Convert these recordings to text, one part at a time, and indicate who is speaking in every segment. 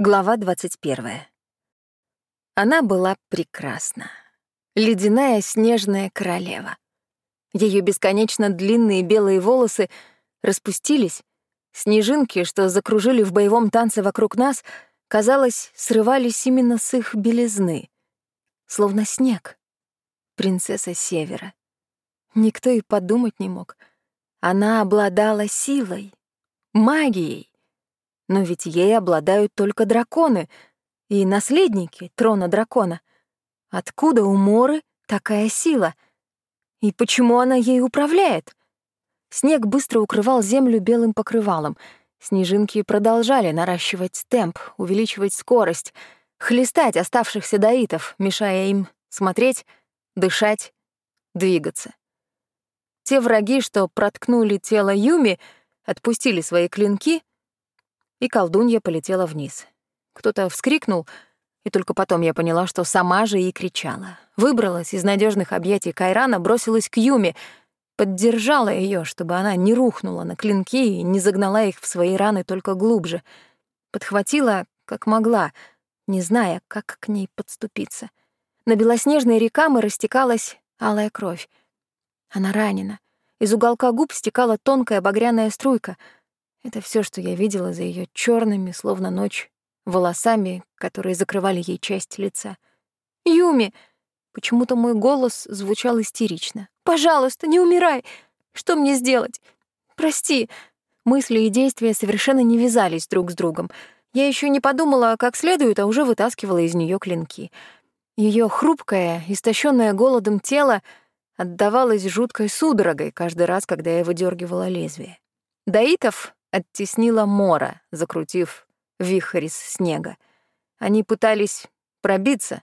Speaker 1: Глава 21. Она была прекрасна. Ледяная снежная королева. Ее бесконечно длинные белые волосы распустились. Снежинки, что закружили в боевом танце вокруг нас, казалось, срывались именно с их белизны. Словно снег. Принцесса Севера. Никто и подумать не мог. Она обладала силой, магией но ведь ей обладают только драконы и наследники трона дракона. Откуда у Моры такая сила? И почему она ей управляет? Снег быстро укрывал землю белым покрывалом. Снежинки продолжали наращивать темп, увеличивать скорость, хлестать оставшихся даитов, мешая им смотреть, дышать, двигаться. Те враги, что проткнули тело Юми, отпустили свои клинки и колдунья полетела вниз. Кто-то вскрикнул, и только потом я поняла, что сама же и кричала. Выбралась из надежных объятий Кайрана, бросилась к Юме, поддержала ее, чтобы она не рухнула на клинки и не загнала их в свои раны только глубже. Подхватила, как могла, не зная, как к ней подступиться. На белоснежной рекамы растекалась алая кровь. Она ранена. Из уголка губ стекала тонкая багряная струйка — это все, что я видела за ее черными, словно ночь, волосами, которые закрывали ей часть лица. «Юми!» Почему-то мой голос звучал истерично. «Пожалуйста, не умирай! Что мне сделать? Прости!» Мысли и действия совершенно не вязались друг с другом. Я еще не подумала, как следует, а уже вытаскивала из нее клинки. Ее хрупкое, истощенное голодом тело отдавалось жуткой судорогой каждый раз, когда я выдергивала лезвие. Даитов оттеснила Мора, закрутив вихрь из снега. Они пытались пробиться.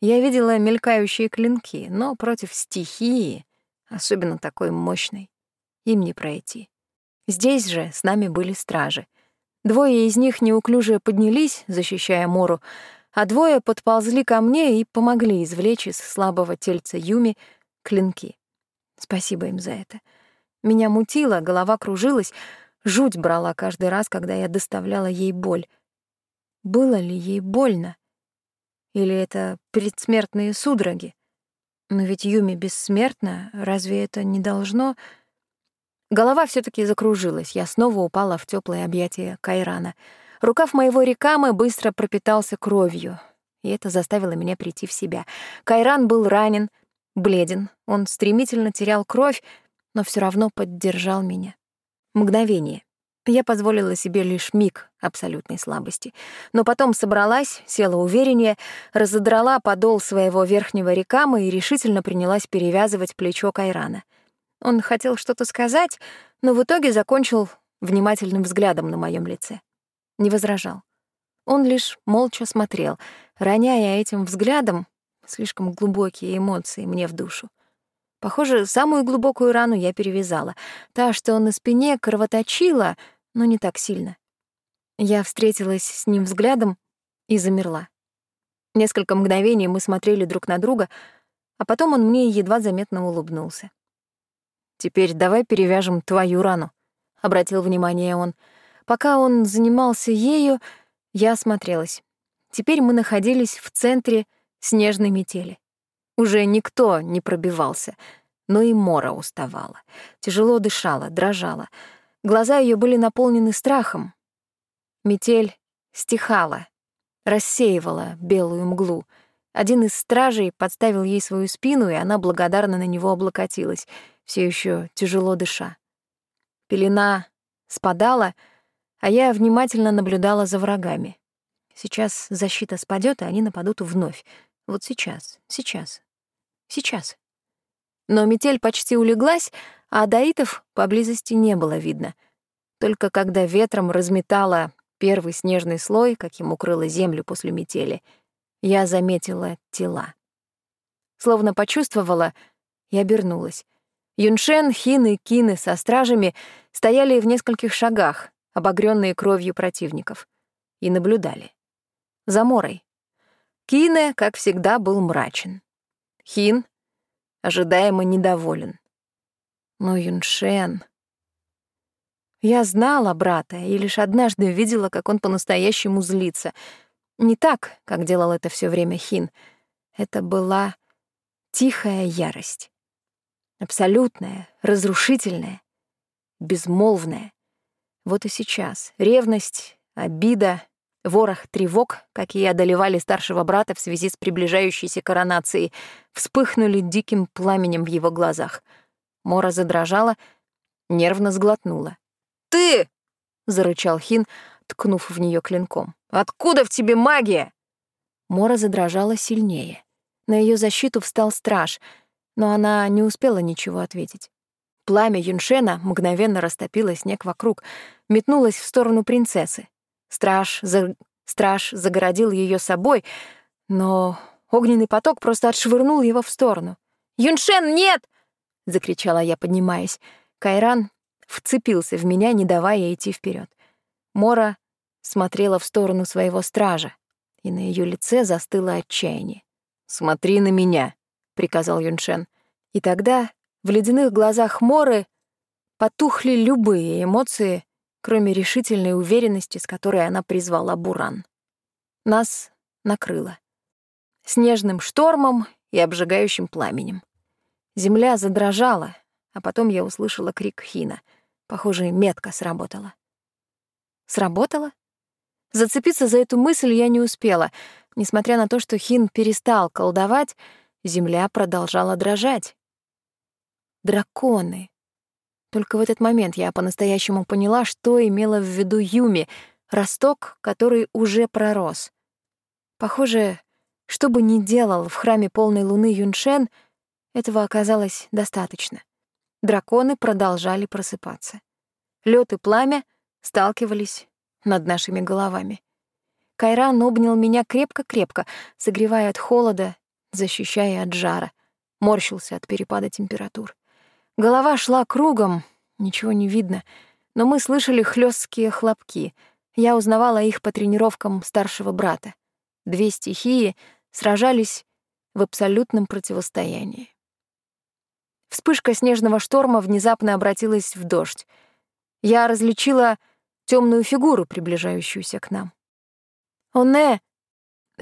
Speaker 1: Я видела мелькающие клинки, но против стихии, особенно такой мощной, им не пройти. Здесь же с нами были стражи. Двое из них неуклюже поднялись, защищая Мору, а двое подползли ко мне и помогли извлечь из слабого тельца Юми клинки. Спасибо им за это. Меня мутило, голова кружилась, Жуть брала каждый раз, когда я доставляла ей боль. Было ли ей больно? Или это предсмертные судороги? Но ведь Юми бессмертна, разве это не должно... Голова все таки закружилась, я снова упала в теплое объятие Кайрана. Рукав моего рекамы быстро пропитался кровью, и это заставило меня прийти в себя. Кайран был ранен, бледен, он стремительно терял кровь, но все равно поддержал меня. Мгновение. Я позволила себе лишь миг абсолютной слабости. Но потом собралась, села увереннее, разодрала подол своего верхнего рекама и решительно принялась перевязывать плечо Кайрана. Он хотел что-то сказать, но в итоге закончил внимательным взглядом на моем лице. Не возражал. Он лишь молча смотрел, роняя этим взглядом слишком глубокие эмоции мне в душу. Похоже, самую глубокую рану я перевязала. Та, что на спине, кровоточила, но не так сильно. Я встретилась с ним взглядом и замерла. Несколько мгновений мы смотрели друг на друга, а потом он мне едва заметно улыбнулся. «Теперь давай перевяжем твою рану», — обратил внимание он. Пока он занимался ею, я осмотрелась. Теперь мы находились в центре снежной метели. Уже никто не пробивался, но и Мора уставала. Тяжело дышала, дрожала. Глаза ее были наполнены страхом. Метель стихала, рассеивала белую мглу. Один из стражей подставил ей свою спину, и она благодарно на него облокотилась, все еще тяжело дыша. Пелена спадала, а я внимательно наблюдала за врагами. Сейчас защита спадет, и они нападут вновь. Вот сейчас, сейчас, Сейчас. Но метель почти улеглась, а даитов поблизости не было видно. Только когда ветром разметало первый снежный слой, каким укрыла землю после метели, я заметила тела. Словно почувствовала, я обернулась. Юншен, Хин и Кины со стражами стояли в нескольких шагах, обогренные кровью противников, и наблюдали. За Морой. Кине, как всегда, был мрачен. Хин ожидаемо недоволен. Но Юншен... Я знала брата и лишь однажды видела, как он по-настоящему злится. Не так, как делал это все время Хин. Это была тихая ярость. Абсолютная, разрушительная, безмолвная. Вот и сейчас ревность, обида, ворох тревог, какие одолевали старшего брата в связи с приближающейся коронацией, вспыхнули диким пламенем в его глазах. Мора задрожала, нервно сглотнула. «Ты!» — зарычал Хин, ткнув в нее клинком. «Откуда в тебе магия?» Мора задрожала сильнее. На ее защиту встал страж, но она не успела ничего ответить. Пламя Юншена мгновенно растопило снег вокруг, метнулось в сторону принцессы. Страж, за... Страж загородил ее собой, но огненный поток просто отшвырнул его в сторону. «Юншен, нет!» — закричала я, поднимаясь. Кайран вцепился в меня, не давая идти вперед. Мора смотрела в сторону своего стража, и на ее лице застыло отчаяние. «Смотри на меня», — приказал Юншен. И тогда в ледяных глазах Моры потухли любые эмоции, кроме решительной уверенности, с которой она призвала Буран. Нас накрыло. Снежным штормом и обжигающим пламенем. Земля задрожала, а потом я услышала крик Хина. Похоже, метка сработала. Сработала? Зацепиться за эту мысль я не успела. Несмотря на то, что Хин перестал колдовать, земля продолжала дрожать. Драконы. Только в этот момент я по-настоящему поняла, что имела в виду Юми, росток, который уже пророс. Похоже, что бы ни делал в храме полной луны Юншен, этого оказалось достаточно. Драконы продолжали просыпаться. Лед и пламя сталкивались над нашими головами. Кайран обнял меня крепко-крепко, согревая от холода, защищая от жара. Морщился от перепада температур. Голова шла кругом, ничего не видно, но мы слышали хлесткие хлопки. Я узнавала их по тренировкам старшего брата. Две стихии сражались в абсолютном противостоянии. Вспышка снежного шторма внезапно обратилась в дождь. Я различила темную фигуру, приближающуюся к нам. «Оне!»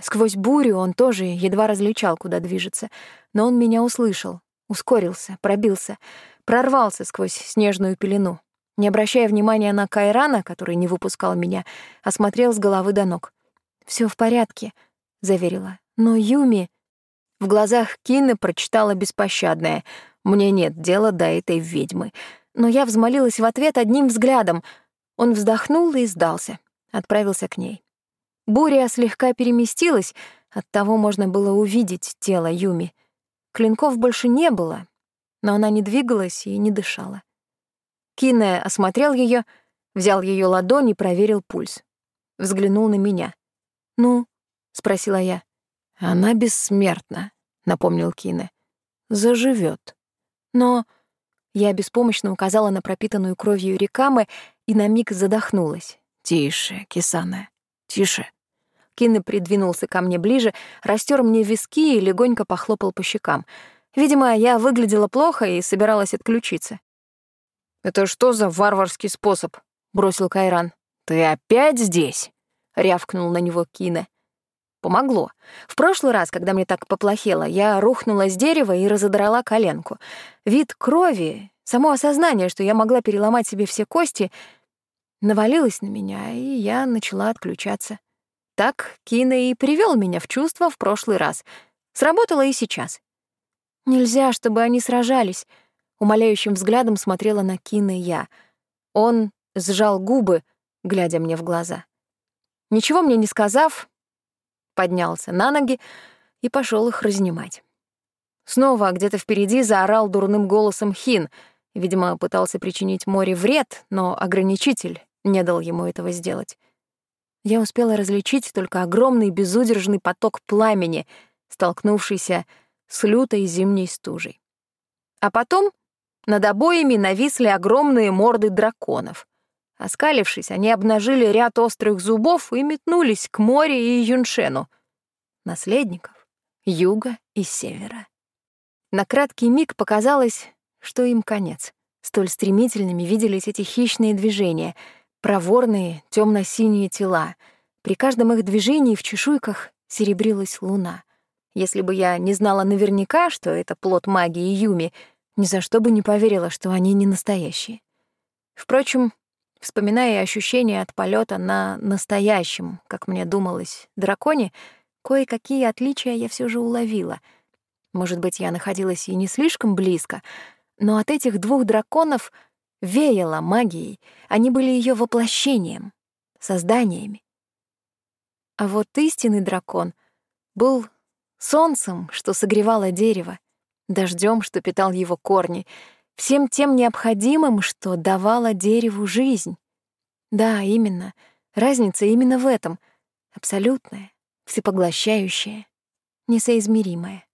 Speaker 1: Сквозь бурю он тоже едва различал, куда движется, но он меня услышал, ускорился, пробился, прорвался сквозь снежную пелену. Не обращая внимания на Кайрана, который не выпускал меня, осмотрел с головы до ног. Все в порядке», — заверила. «Но Юми...» В глазах Кины прочитала беспощадное. «Мне нет дела до этой ведьмы». Но я взмолилась в ответ одним взглядом. Он вздохнул и сдался. Отправился к ней. Буря слегка переместилась, оттого можно было увидеть тело Юми. Клинков больше не было, но она не двигалась и не дышала. Кине осмотрел ее, взял ее ладонь и проверил пульс. Взглянул на меня. «Ну?» — спросила я. «Она бессмертна», — напомнил Кине. «Заживет. Но...» Я беспомощно указала на пропитанную кровью рекамы и на миг задохнулась. «Тише, Кисана, тише». Кине придвинулся ко мне ближе, растер мне виски и легонько похлопал по щекам. Видимо, я выглядела плохо и собиралась отключиться. «Это что за варварский способ?» — бросил Кайран. «Ты опять здесь?» — рявкнул на него Кине. Помогло. В прошлый раз, когда мне так поплохело, я рухнула с дерева и разодрала коленку. Вид крови, само осознание, что я могла переломать себе все кости, навалилось на меня, и я начала отключаться. Так Кина и привел меня в чувство в прошлый раз. Сработало и сейчас. Нельзя, чтобы они сражались. Умоляющим взглядом смотрела на Кина я. Он сжал губы, глядя мне в глаза. Ничего мне не сказав, поднялся на ноги и пошел их разнимать. Снова где-то впереди заорал дурным голосом Хин. Видимо, пытался причинить море вред, но ограничитель не дал ему этого сделать. Я успела различить только огромный безудержный поток пламени, столкнувшийся с лютой зимней стужей. А потом над обоями нависли огромные морды драконов. Оскалившись, они обнажили ряд острых зубов и метнулись к морю и Юншену, наследников юга и севера. На краткий миг показалось, что им конец. Столь стремительными виделись эти хищные движения, проворные темно синие тела. При каждом их движении в чешуйках серебрилась луна. Если бы я не знала наверняка, что это плод магии Юми, ни за что бы не поверила, что они не настоящие. Впрочем, вспоминая ощущения от полета на настоящем, как мне думалось, драконе, кое-какие отличия я все же уловила. Может быть, я находилась и не слишком близко, но от этих двух драконов веяло магией, они были ее воплощением, созданиями. А вот истинный дракон был солнцем, что согревало дерево, дождем, что питал его корни, всем тем необходимым, что давало дереву жизнь. Да, именно. Разница именно в этом. Абсолютная, всепоглощающая, несоизмеримая.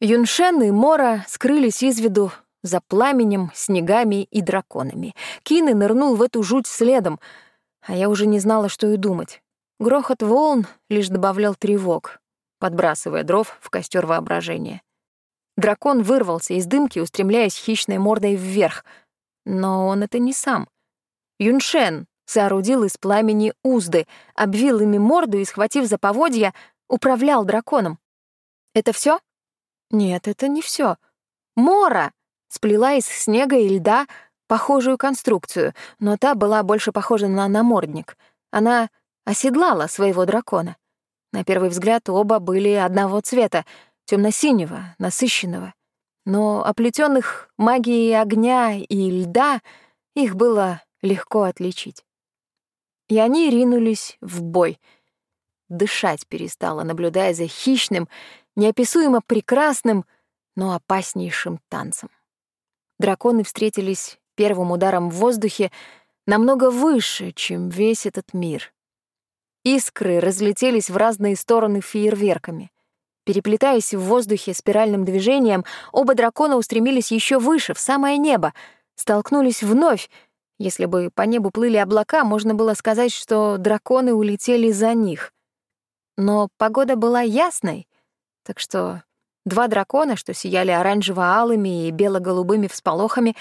Speaker 1: Юншен и Мора скрылись из виду за пламенем, снегами и драконами. Кины нырнул в эту жуть следом, а я уже не знала, что и думать. Грохот волн лишь добавлял тревог, подбрасывая дров в костер воображения. Дракон вырвался из дымки, устремляясь хищной мордой вверх. Но он это не сам. Юншен соорудил из пламени узды, обвил ими морду и, схватив за поводья, управлял драконом. Это все? Нет, это не все. Мора сплела из снега и льда похожую конструкцию, но та была больше похожа на намордник. Она оседлала своего дракона. На первый взгляд оба были одного цвета, темно-синего, насыщенного. Но оплетенных магией огня и льда их было легко отличить. И они ринулись в бой. Дышать перестала, наблюдая за хищным, неописуемо прекрасным, но опаснейшим танцем. Драконы встретились первым ударом в воздухе намного выше, чем весь этот мир. Искры разлетелись в разные стороны фейерверками. Переплетаясь в воздухе спиральным движением, оба дракона устремились еще выше, в самое небо, столкнулись вновь. Если бы по небу плыли облака, можно было сказать, что драконы улетели за них. Но погода была ясной, так что два дракона, что сияли оранжево-алыми и бело-голубыми всполохами,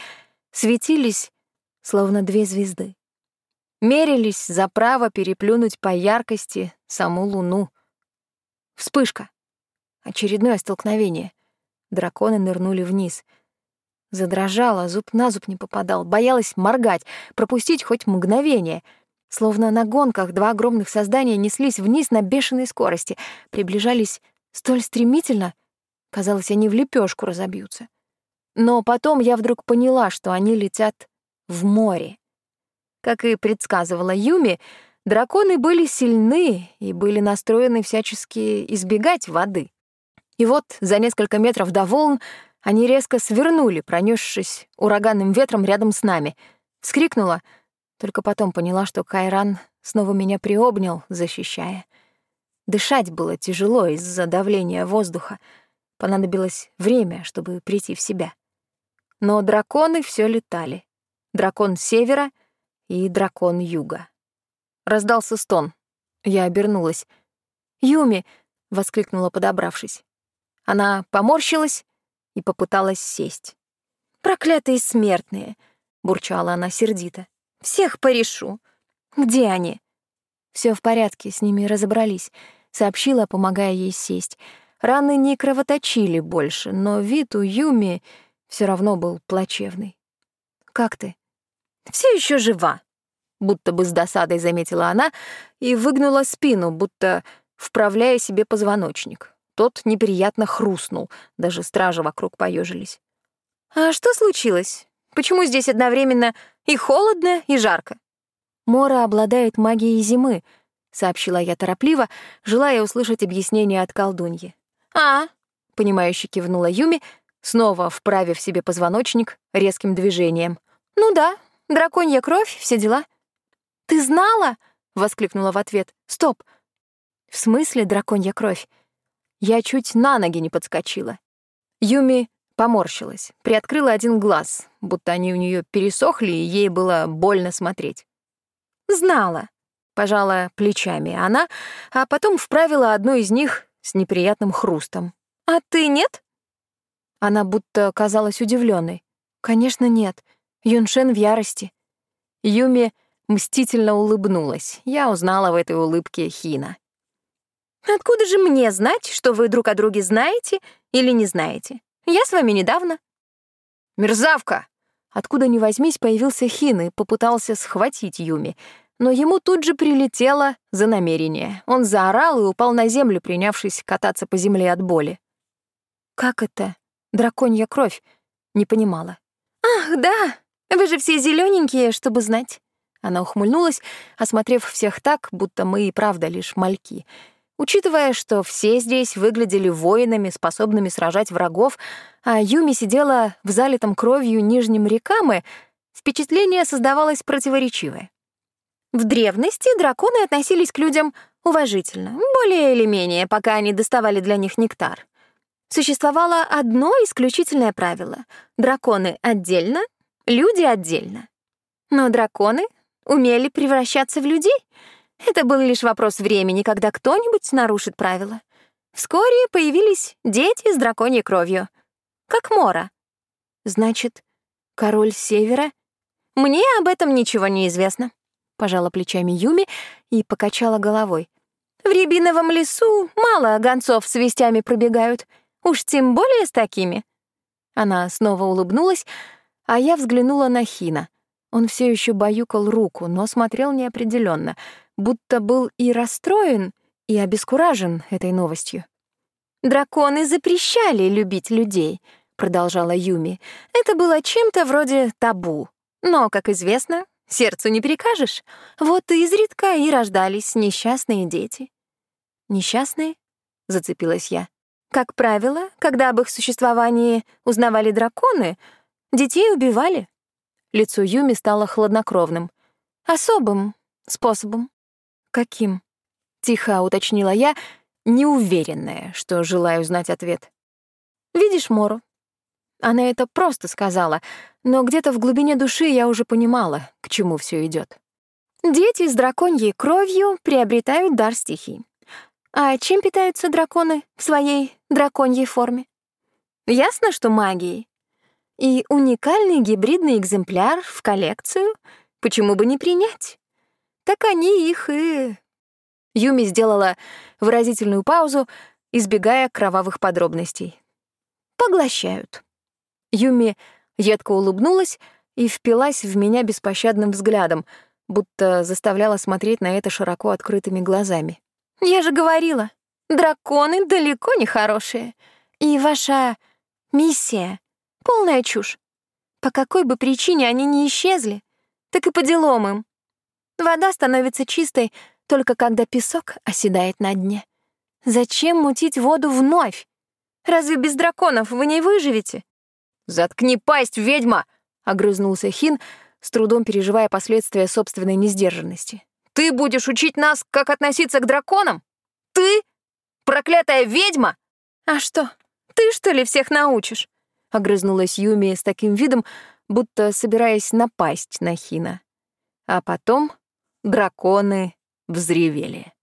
Speaker 1: светились, словно две звезды. Мерились за право переплюнуть по яркости саму луну. Вспышка. Очередное столкновение. Драконы нырнули вниз. Задрожала, зуб на зуб не попадал, боялась моргать, пропустить хоть мгновение. Словно на гонках два огромных создания неслись вниз на бешеной скорости, приближались столь стремительно, казалось, они в лепешку разобьются. Но потом я вдруг поняла, что они летят в море. Как и предсказывала Юми, драконы были сильны и были настроены всячески избегать воды. И вот за несколько метров до волн они резко свернули, пронесшись ураганным ветром рядом с нами. Вскрикнула, только потом поняла, что Кайран снова меня приобнял, защищая. Дышать было тяжело из-за давления воздуха. Понадобилось время, чтобы прийти в себя. Но драконы все летали. Дракон севера и дракон юга. Раздался стон. Я обернулась. «Юми!» — воскликнула, подобравшись. Она поморщилась и попыталась сесть. «Проклятые смертные!» — бурчала она сердито. «Всех порешу! Где они?» Все в порядке, с ними разобрались», — сообщила, помогая ей сесть. Раны не кровоточили больше, но вид у Юми все равно был плачевный. «Как ты?» Все еще жива», — будто бы с досадой заметила она и выгнула спину, будто вправляя себе позвоночник. Тот неприятно хрустнул, даже стражи вокруг поежились. «А что случилось? Почему здесь одновременно и холодно, и жарко?» «Мора обладает магией зимы», — сообщила я торопливо, желая услышать объяснение от колдуньи. «А», — понимающе кивнула Юми, снова вправив себе позвоночник резким движением. «Ну да, драконья кровь, все дела». «Ты знала?» — воскликнула в ответ. «Стоп! В смысле драконья кровь? Я чуть на ноги не подскочила. Юми поморщилась, приоткрыла один глаз, будто они у нее пересохли, и ей было больно смотреть. «Знала», — пожала плечами она, а потом вправила одну из них с неприятным хрустом. «А ты нет?» Она будто казалась удивленной. «Конечно, нет. Юншен в ярости. Юми мстительно улыбнулась. Я узнала в этой улыбке Хина. «Откуда же мне знать, что вы друг о друге знаете или не знаете? Я с вами недавно».
Speaker 2: «Мерзавка!»
Speaker 1: Откуда ни возьмись, появился Хин и попытался схватить Юми, но ему тут же прилетело за намерение. Он заорал и упал на землю, принявшись кататься по земле от боли. «Как это? Драконья кровь?» — не понимала. «Ах, да! Вы же все зелененькие, чтобы знать!» Она ухмыльнулась, осмотрев всех так, будто мы и правда лишь мальки — Учитывая, что все здесь выглядели воинами, способными сражать врагов, а Юми сидела в залитом кровью нижнем рекамы, впечатление создавалось противоречивое. В древности драконы относились к людям уважительно, более или менее, пока они доставали для них нектар. Существовало одно исключительное правило — драконы отдельно, люди отдельно. Но драконы умели превращаться в людей — это был лишь вопрос времени, когда кто-нибудь нарушит правила. Вскоре появились дети с драконьей кровью. Как Мора. Значит, король Севера? Мне об этом ничего не известно. Пожала плечами Юми и покачала головой. В Рябиновом лесу мало гонцов с вестями пробегают. Уж тем более с такими. Она снова улыбнулась, а я взглянула на Хина. Он все еще баюкал руку, но смотрел неопределенно — будто был и расстроен, и обескуражен этой новостью. «Драконы запрещали любить людей», — продолжала Юми. «Это было чем-то вроде табу. Но, как известно, сердцу не перекажешь. Вот изредка и рождались несчастные дети». «Несчастные?» — зацепилась я. «Как правило, когда об их существовании узнавали драконы, детей убивали». Лицо Юми стало хладнокровным. «Особым способом. «Каким?» — тихо уточнила я, неуверенная, что желаю знать ответ. «Видишь Мору?» Она это просто сказала, но где-то в глубине души я уже понимала, к чему все идет. Дети с драконьей кровью приобретают дар стихий. А чем питаются драконы в своей драконьей форме? Ясно, что магией. И уникальный гибридный экземпляр в коллекцию почему бы не принять? так они их и... Юми сделала выразительную паузу, избегая кровавых подробностей. Поглощают. Юми едко улыбнулась и впилась в меня беспощадным взглядом, будто заставляла смотреть на это широко открытыми глазами. «Я же говорила, драконы далеко не хорошие. И ваша миссия — полная чушь. По какой бы причине они не исчезли, так и по делам им. Вода становится чистой только когда песок оседает на дне. Зачем мутить воду вновь? Разве без драконов вы не выживете?
Speaker 2: «Заткни пасть, ведьма!» — огрызнулся Хин, с трудом переживая последствия собственной несдержанности. «Ты будешь учить нас, как относиться к драконам? Ты? Проклятая ведьма!»
Speaker 1: «А что, ты, что ли, всех научишь?» — огрызнулась Юми с таким видом, будто собираясь напасть на Хина. А потом драконы взревели.